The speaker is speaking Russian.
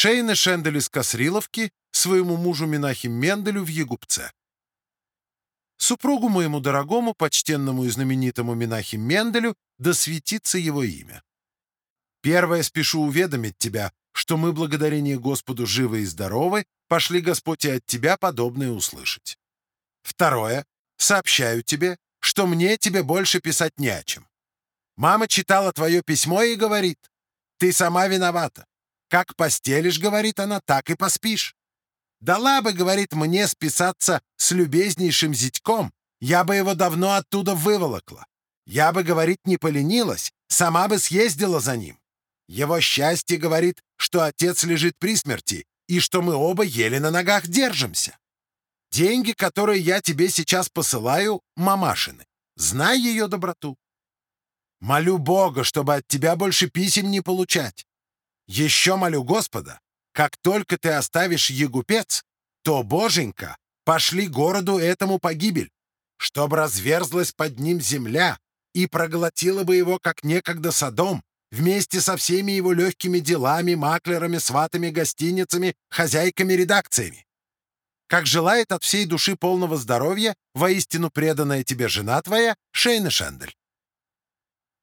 Шейна Шендель из Косриловки своему мужу Минахим Менделю в Егупце. Супругу моему дорогому, почтенному и знаменитому Минахим Менделю, да светится его имя. Первое спешу уведомить тебя, что мы, благодарение Господу, живы и здоровы, пошли Господь и от тебя подобное услышать. Второе. Сообщаю тебе, что мне тебе больше писать не о чем. Мама читала твое письмо и говорит, ты сама виновата. Как постелишь, говорит она, так и поспишь. Дала бы, говорит, мне списаться с любезнейшим зятьком, я бы его давно оттуда выволокла. Я бы, говорит, не поленилась, сама бы съездила за ним. Его счастье говорит, что отец лежит при смерти и что мы оба еле на ногах держимся. Деньги, которые я тебе сейчас посылаю, мамашины. Знай ее доброту. Молю Бога, чтобы от тебя больше писем не получать. Еще молю Господа, как только ты оставишь Егупец, то, Боженька, пошли городу этому погибель, чтобы разверзлась под ним земля и проглотила бы его, как некогда Содом, вместе со всеми его легкими делами, маклерами, сватами, гостиницами, хозяйками, редакциями. Как желает от всей души полного здоровья воистину преданная тебе жена твоя Шейна Шендель.